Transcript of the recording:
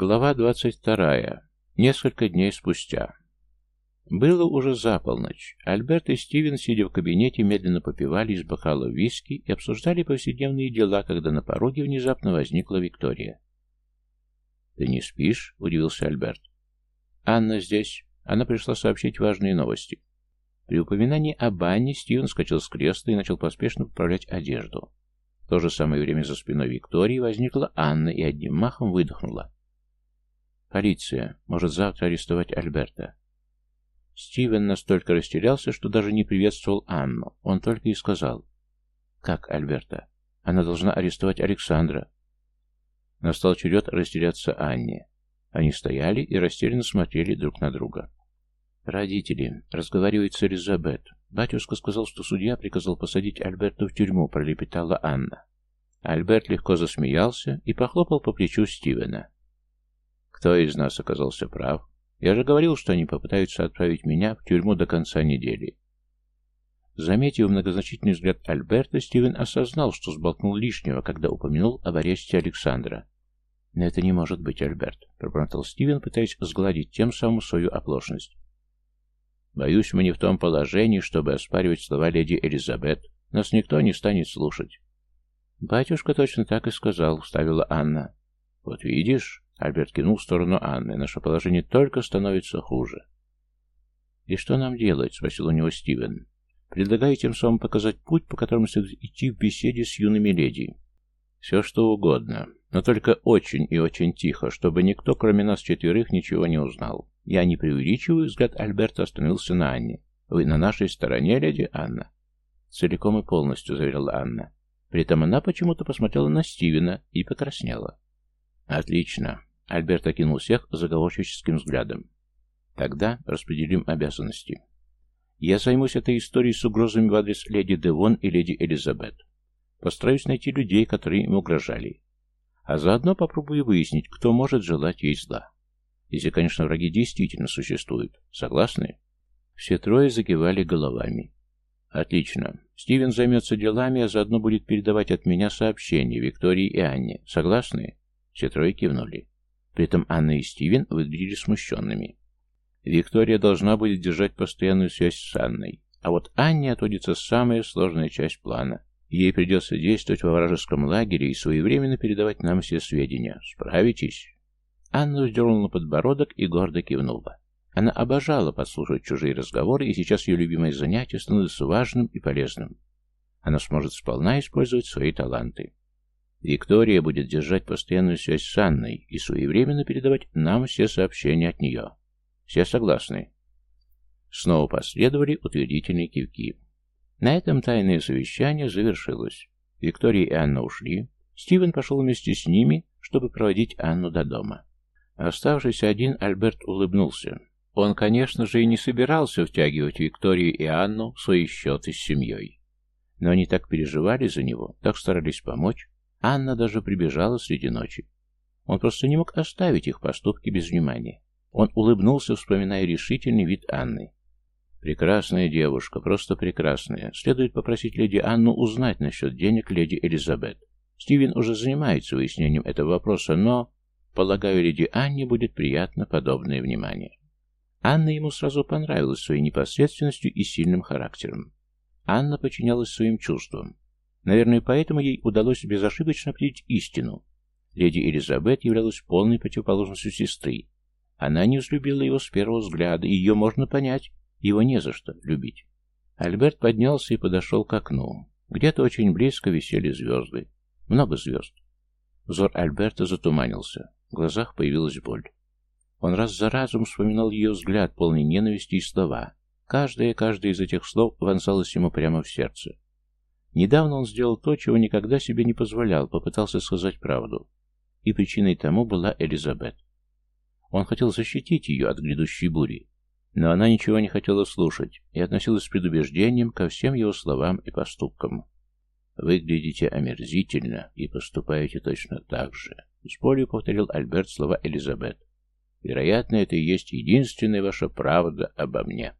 Глава 22. Несколько дней спустя. Было уже за полночь. Альберт и Стивен, сидя в кабинете, медленно попивали из бокала виски и обсуждали повседневные дела, когда на пороге внезапно возникла Виктория. «Ты не спишь?» — удивился Альберт. «Анна здесь. Она пришла сообщить важные новости». При упоминании об Анне Стивен скачал с кресла и начал поспешно поправлять одежду. В то же самое время за спиной Виктории возникла Анна и одним махом выдохнула. Полиция может завтра арестовать Альберта. Стивен настолько растерялся, что даже не приветствовал Анну. Он только и сказал. «Как Альберта? Она должна арестовать Александра». Настал черед растеряться Анне. Они стояли и растерянно смотрели друг на друга. «Родители. Разговаривает с Элизабет. Батюшка сказал, что судья приказал посадить Альберта в тюрьму», — пролепетала Анна. Альберт легко засмеялся и похлопал по плечу Стивена. Кто из нас оказался прав? Я же говорил, что они попытаются отправить меня в тюрьму до конца недели. Заметив многозначительный взгляд Альберта, Стивен осознал, что сболтнул лишнего, когда упомянул об аресте Александра. «Но это не может быть, Альберт», — пробормотал Стивен, пытаясь сгладить тем самым свою оплошность. «Боюсь, мы не в том положении, чтобы оспаривать слова леди Элизабет. Нас никто не станет слушать». «Батюшка точно так и сказал», — вставила Анна. «Вот видишь», Альберт кинул в сторону Анны. «Наше положение только становится хуже». «И что нам делать?» — спросил у него Стивен. «Предлагаю тем самым показать путь, по которому следует идти в беседе с юными леди». «Все что угодно, но только очень и очень тихо, чтобы никто, кроме нас четверых, ничего не узнал. Я не преувеличиваю, взгляд Альберта остановился на Анне. Вы на нашей стороне, леди Анна?» «Целиком и полностью», — заверила Анна. При этом она почему-то посмотрела на Стивена и покраснела. «Отлично. Альберт окинул всех заговорческим взглядом. Тогда распределим обязанности. Я займусь этой историей с угрозами в адрес леди Девон и леди Элизабет. Постараюсь найти людей, которые им угрожали. А заодно попробую выяснить, кто может желать ей зла. Если, конечно, враги действительно существуют. Согласны? Все трое закивали головами. Отлично. Стивен займется делами, а заодно будет передавать от меня сообщения Виктории и Анне. Согласны? Все трое кивнули. При этом Анна и Стивен выглядели смущенными. Виктория должна будет держать постоянную связь с Анной. А вот Анне отводится самая сложная часть плана. Ей придется действовать во вражеском лагере и своевременно передавать нам все сведения. Справитесь? Анна вздернула подбородок и гордо кивнула. Она обожала подслушивать чужие разговоры, и сейчас ее любимое занятие становится важным и полезным. Она сможет сполна использовать свои таланты. Виктория будет держать постоянную связь с Анной и своевременно передавать нам все сообщения от нее. Все согласны?» Снова последовали утвердительные кивки. На этом тайное совещание завершилось. Виктория и Анна ушли. Стивен пошел вместе с ними, чтобы проводить Анну до дома. Оставшийся один, Альберт улыбнулся. Он, конечно же, и не собирался втягивать Викторию и Анну в свои счеты с семьей. Но они так переживали за него, так старались помочь, Анна даже прибежала среди ночи. Он просто не мог оставить их поступки без внимания. Он улыбнулся, вспоминая решительный вид Анны. «Прекрасная девушка, просто прекрасная. Следует попросить леди Анну узнать насчет денег леди Элизабет. Стивен уже занимается выяснением этого вопроса, но, полагаю, леди Анне будет приятно подобное внимание». Анна ему сразу понравилась своей непосредственностью и сильным характером. Анна подчинялась своим чувствам. Наверное, поэтому ей удалось безошибочно определить истину. Леди Элизабет являлась полной противоположностью сестры. Она не взлюбила его с первого взгляда, и ее можно понять, его не за что любить. Альберт поднялся и подошел к окну. Где-то очень близко висели звезды. Много звезд. Взор Альберта затуманился. В глазах появилась боль. Он раз за разом вспоминал ее взгляд, полный ненависти и слова. Каждое, каждое из этих слов вонзалось ему прямо в сердце. Недавно он сделал то, чего никогда себе не позволял, попытался сказать правду. И причиной тому была Элизабет. Он хотел защитить ее от грядущей бури, но она ничего не хотела слушать и относилась с предубеждением ко всем его словам и поступкам. «Выглядите омерзительно и поступаете точно так же», — с болью повторил Альберт слова Элизабет. «Вероятно, это и есть единственная ваша правда обо мне».